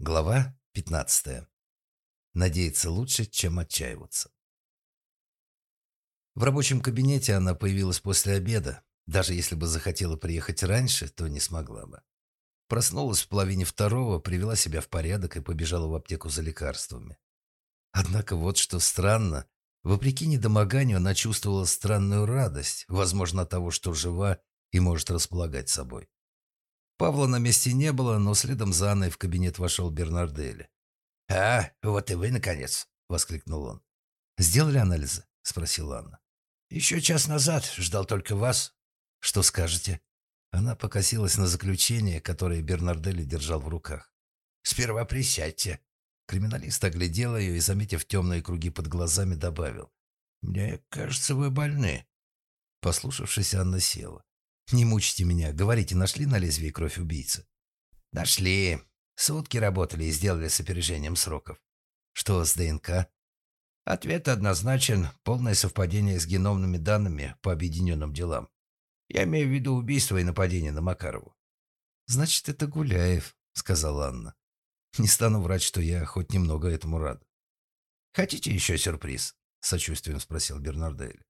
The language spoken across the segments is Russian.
Глава 15. Надеяться лучше, чем отчаиваться. В рабочем кабинете она появилась после обеда. Даже если бы захотела приехать раньше, то не смогла бы. Проснулась в половине второго, привела себя в порядок и побежала в аптеку за лекарствами. Однако вот что странно. Вопреки недомоганию она чувствовала странную радость, возможно, от того, что жива и может располагать собой. Павла на месте не было, но следом за Анной в кабинет вошел Бернардели. «А, вот и вы, наконец!» — воскликнул он. «Сделали анализы?» — спросила Анна. «Еще час назад. Ждал только вас». «Что скажете?» Она покосилась на заключение, которое Бернарделли держал в руках. «Сперва присядьте». Криминалист оглядел ее и, заметив темные круги под глазами, добавил. «Мне кажется, вы больны». Послушавшись, Анна села. «Не мучите меня. Говорите, нашли на лезвии кровь убийцы?» «Нашли. Сутки работали и сделали с опережением сроков». «Что с ДНК?» Ответ однозначен. Полное совпадение с геномными данными по объединенным делам. Я имею в виду убийство и нападение на Макарову. «Значит, это Гуляев», — сказала Анна. «Не стану врать, что я хоть немного этому рад». «Хотите еще сюрприз?» — сочувствием спросил Бернардель.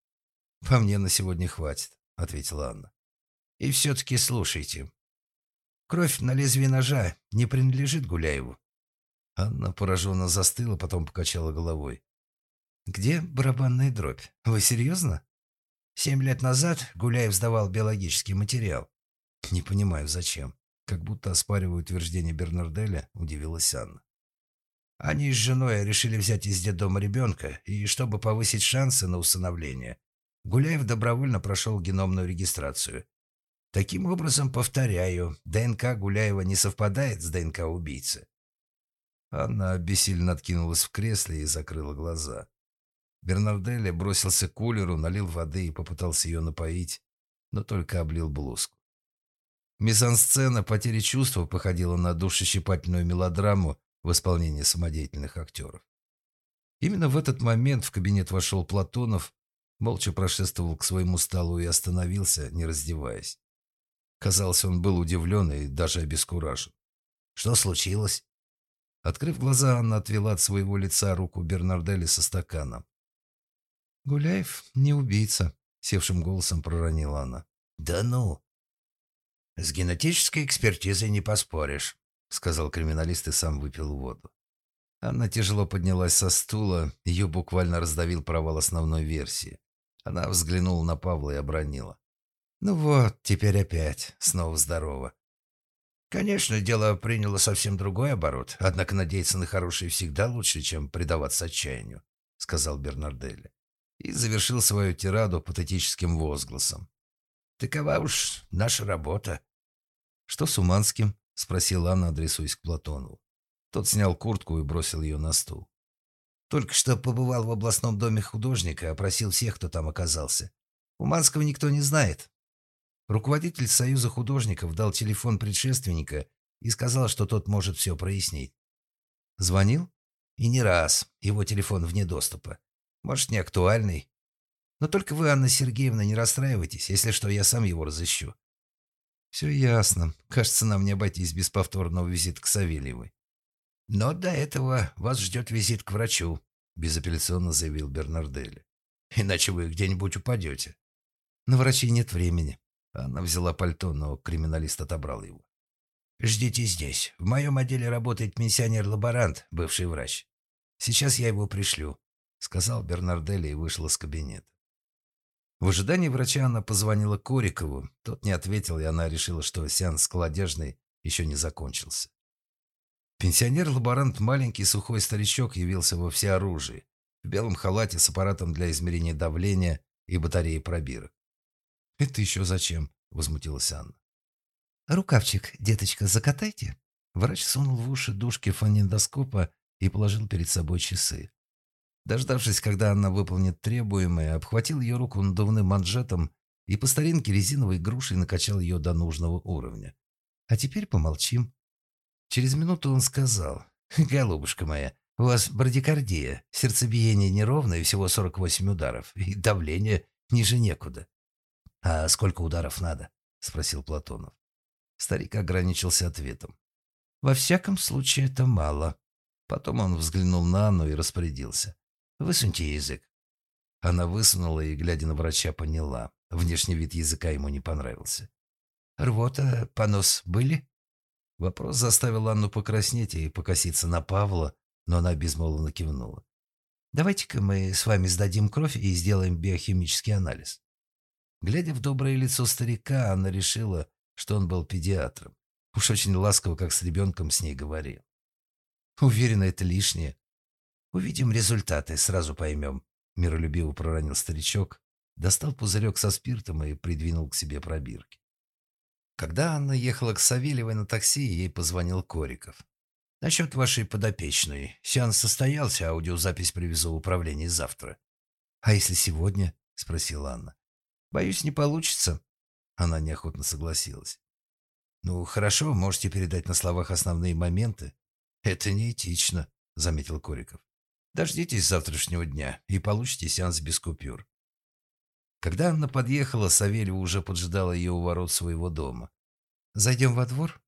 «По мне на сегодня хватит», — ответила Анна. И все-таки слушайте. Кровь на лезвии ножа не принадлежит Гуляеву. Анна пораженно застыла, потом покачала головой. «Где барабанная дробь? Вы серьезно?» Семь лет назад Гуляев сдавал биологический материал. «Не понимаю, зачем?» Как будто оспаривая утверждение Бернарделя, удивилась Анна. Они с женой решили взять из детдома ребенка, и чтобы повысить шансы на усыновление, Гуляев добровольно прошел геномную регистрацию Таким образом, повторяю, ДНК Гуляева не совпадает с ДНК убийцы. Анна бессильно откинулась в кресле и закрыла глаза. Бернарделли бросился к кулеру, налил воды и попытался ее напоить, но только облил блузку. Мизансцена потери чувства походила на душещипательную мелодраму в исполнении самодеятельных актеров. Именно в этот момент в кабинет вошел Платонов, молча прошествовал к своему столу и остановился, не раздеваясь. Казалось, он был удивлен и даже обескуражен. «Что случилось?» Открыв глаза, Анна отвела от своего лица руку Бернардели со стаканом. «Гуляев не убийца», — севшим голосом проронила она. «Да ну!» «С генетической экспертизой не поспоришь», — сказал криминалист и сам выпил воду. Анна тяжело поднялась со стула, ее буквально раздавил провал основной версии. Она взглянула на Павла и обронила. Ну вот, теперь опять. Снова здорово. Конечно, дело приняло совсем другой оборот, однако надеяться на хорошее всегда лучше, чем предаваться отчаянию, сказал Бернарделли. И завершил свою тираду патетическим возгласом. Такова уж наша работа. Что с Уманским? спросила Анна, адресуясь к Платонову. Тот снял куртку и бросил ее на стул. Только что побывал в областном доме художника, опросил всех, кто там оказался. Уманского никто не знает, Руководитель Союза художников дал телефон предшественника и сказал, что тот может все прояснить. Звонил? И не раз. Его телефон вне доступа. Может, не актуальный. Но только вы, Анна Сергеевна, не расстраивайтесь. Если что, я сам его разыщу. Все ясно. Кажется, нам не обойтись без повторного визита к Савельевой. Но до этого вас ждет визит к врачу, безапелляционно заявил Бернарделли. Иначе вы где-нибудь упадете. На врачей нет времени. Она взяла пальто, но криминалист отобрал его. «Ждите здесь. В моем отделе работает пенсионер-лаборант, бывший врач. Сейчас я его пришлю», — сказал Бернарделли и вышел из кабинета. В ожидании врача она позвонила Корикову. Тот не ответил, и она решила, что сеанс складежный еще не закончился. Пенсионер-лаборант, маленький сухой старичок, явился во всеоружии, в белом халате с аппаратом для измерения давления и батареей пробирок. «Это еще зачем?» – возмутилась Анна. «Рукавчик, деточка, закатайте». Врач сунул в уши дужки фонендоскопа и положил перед собой часы. Дождавшись, когда Анна выполнит требуемое, обхватил ее руку надувным манжетом и по старинке резиновой грушей накачал ее до нужного уровня. «А теперь помолчим». Через минуту он сказал, «Голубушка моя, у вас брадикардия, сердцебиение неровное, всего 48 ударов, и давление ниже некуда. «А сколько ударов надо?» — спросил Платонов. Старик ограничился ответом. Во всяком случае, это мало. Потом он взглянул на Анну и распорядился. «Высуньте язык». Она высунула и, глядя на врача, поняла. Внешний вид языка ему не понравился. «Рвота, понос были?» Вопрос заставил Анну покраснеть и покоситься на Павла, но она безмолвно кивнула. «Давайте-ка мы с вами сдадим кровь и сделаем биохимический анализ». Глядя в доброе лицо старика, Анна решила, что он был педиатром. Уж очень ласково, как с ребенком, с ней говорил. Уверена, это лишнее. Увидим результаты, сразу поймем. Миролюбиво проронил старичок, достал пузырек со спиртом и придвинул к себе пробирки. Когда Анна ехала к Савельевой на такси, ей позвонил Кориков. «Насчет вашей подопечной. Сеанс состоялся, аудиозапись привезу в управление завтра». «А если сегодня?» — спросила Анна. «Боюсь, не получится». Она неохотно согласилась. «Ну, хорошо, можете передать на словах основные моменты». «Это неэтично», — заметил Кориков. «Дождитесь завтрашнего дня и получите сеанс без купюр». Когда Анна подъехала, Савельева уже поджидала ее у ворот своего дома. «Зайдем во двор?»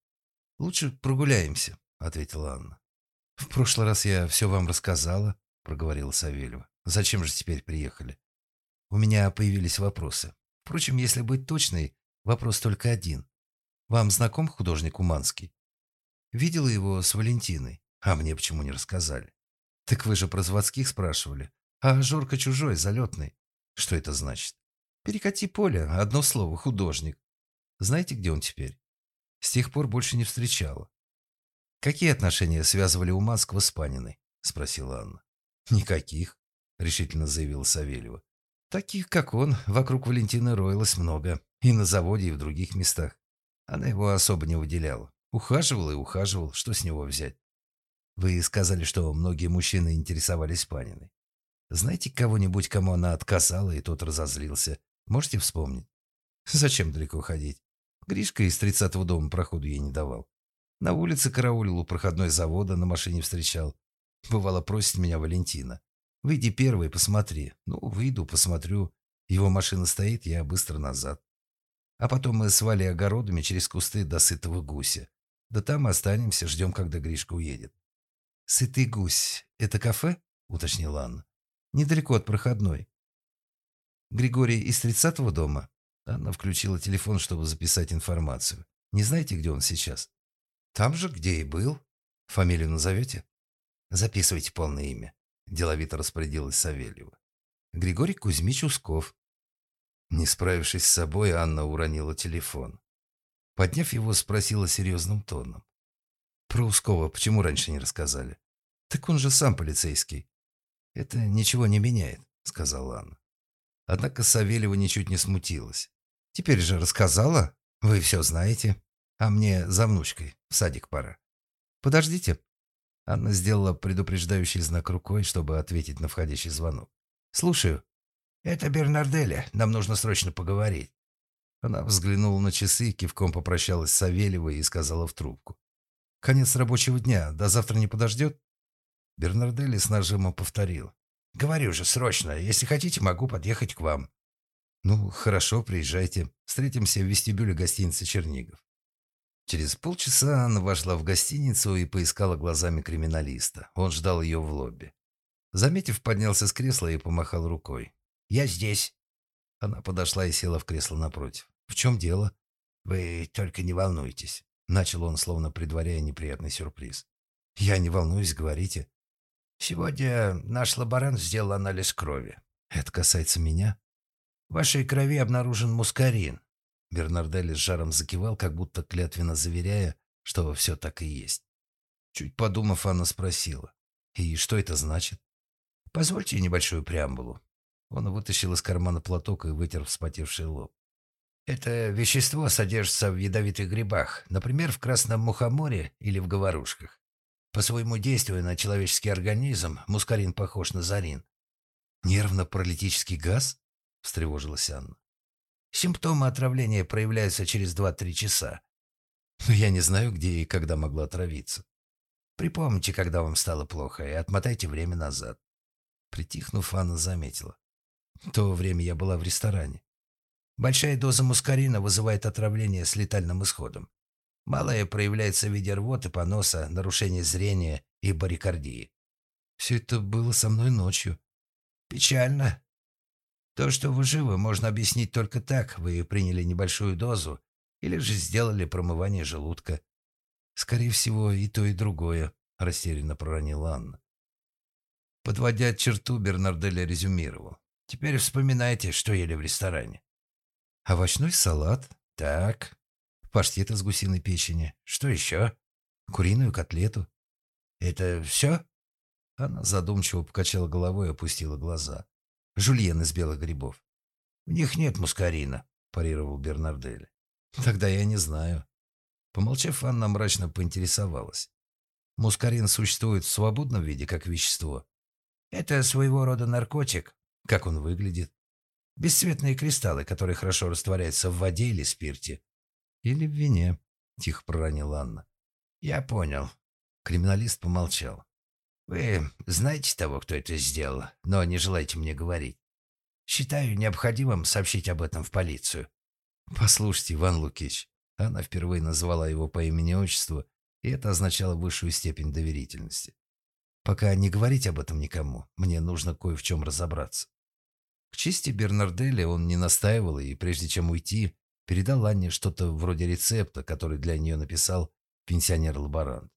«Лучше прогуляемся», — ответила Анна. «В прошлый раз я все вам рассказала», — проговорила Савельева. «Зачем же теперь приехали?» «У меня появились вопросы. Впрочем, если быть точной, вопрос только один. Вам знаком художник Уманский?» «Видела его с Валентиной. А мне почему не рассказали?» «Так вы же про заводских спрашивали. А Жорка чужой, залетный. Что это значит?» «Перекати поле. Одно слово. Художник. Знаете, где он теперь?» С тех пор больше не встречала. «Какие отношения связывали Уманского с Паниной?» – спросила Анна. «Никаких», – решительно заявила Савельева. «Таких, как он, вокруг Валентины роилось много. И на заводе, и в других местах. Она его особо не выделяла. Ухаживал и ухаживал. Что с него взять? Вы сказали, что многие мужчины интересовались Паниной. Знаете кого-нибудь, кому она отказала, и тот разозлился? Можете вспомнить? Зачем далеко ходить? Гришка из тридцатого дома проходу ей не давал. На улице караулил у проходной завода, на машине встречал. Бывало, просит меня Валентина. Выйди первый, посмотри. Ну, выйду, посмотрю. Его машина стоит, я быстро назад. А потом мы с огородами через кусты до сытого гуся. Да там останемся, ждем, когда Гришка уедет. «Сытый гусь — это кафе?» — уточнила Анна. «Недалеко от проходной». «Григорий из тридцатого дома?» Анна включила телефон, чтобы записать информацию. «Не знаете, где он сейчас?» «Там же, где и был. Фамилию назовете?» «Записывайте полное имя», — деловито распорядилась Савельева. «Григорий Кузьмич Усков, не справившись с собой, Анна уронила телефон. Подняв его, спросила серьезным тоном. «Про Ускова почему раньше не рассказали?» «Так он же сам полицейский». «Это ничего не меняет», — сказала Анна. Однако Савельева ничуть не смутилась. «Теперь же рассказала. Вы все знаете. А мне за внучкой в садик пора». «Подождите». Анна сделала предупреждающий знак рукой, чтобы ответить на входящий звонок. «Слушаю». «Это Бернарделя. Нам нужно срочно поговорить». Она взглянула на часы, кивком попрощалась с Савельевой и сказала в трубку. «Конец рабочего дня. До завтра не подождет?» Бернардели с нажимом повторил. «Говорю же, срочно. Если хотите, могу подъехать к вам». «Ну, хорошо, приезжайте. Встретимся в вестибюле гостиницы «Чернигов». Через полчаса она вошла в гостиницу и поискала глазами криминалиста. Он ждал ее в лобби. Заметив, поднялся с кресла и помахал рукой. «Я здесь». Она подошла и села в кресло напротив. «В чем дело?» «Вы только не волнуйтесь», — начал он, словно предваряя неприятный сюрприз. «Я не волнуюсь, говорите». «Сегодня наш лаборант сделал анализ крови. Это касается меня?» «В вашей крови обнаружен мускарин». Бернарделли с жаром закивал, как будто клятвенно заверяя, что все так и есть. Чуть подумав, Анна спросила. «И что это значит?» «Позвольте небольшую преамбулу. Он вытащил из кармана платок и вытер вспотевший лоб. Это вещество содержится в ядовитых грибах, например, в красном мухоморе или в говорушках. По своему действию на человеческий организм мускарин похож на зарин. «Нервно-паралитический газ?» – встревожилась Анна. «Симптомы отравления проявляются через 2-3 часа. Но я не знаю, где и когда могла отравиться. Припомните, когда вам стало плохо, и отмотайте время назад». Притихнув, Анна заметила. В то время я была в ресторане. Большая доза мускарина вызывает отравление с летальным исходом. Малое проявляется в виде рвоты, поноса, нарушения зрения и барикардии. Все это было со мной ночью. Печально. То, что вы живы, можно объяснить только так. Вы приняли небольшую дозу или же сделали промывание желудка. Скорее всего, и то, и другое, растерянно проронила Анна. Подводя черту, Бернардель резюмировал. Теперь вспоминайте, что ели в ресторане. Овощной салат. Так. Паштет из гусиной печени. Что еще? Куриную котлету. Это все? Она задумчиво покачала головой и опустила глаза. Жульен из белых грибов. В них нет мускарина, парировал Бернардель. Тогда я не знаю. Помолчав, Анна мрачно поинтересовалась. Мускарин существует в свободном виде, как вещество? Это своего рода наркотик. Как он выглядит? Бесцветные кристаллы, которые хорошо растворяются в воде или спирте. Или в вине, тихо проронила Анна. Я понял. Криминалист помолчал. Вы знаете того, кто это сделал, но не желаете мне говорить. Считаю необходимым сообщить об этом в полицию. Послушайте, Иван Лукич. Она впервые назвала его по имени-отчеству, и это означало высшую степень доверительности. Пока не говорить об этом никому, мне нужно кое в чем разобраться. К чести Бернарделя он не настаивал, и прежде чем уйти, передал Анне что-то вроде рецепта, который для нее написал пенсионер-лаборант.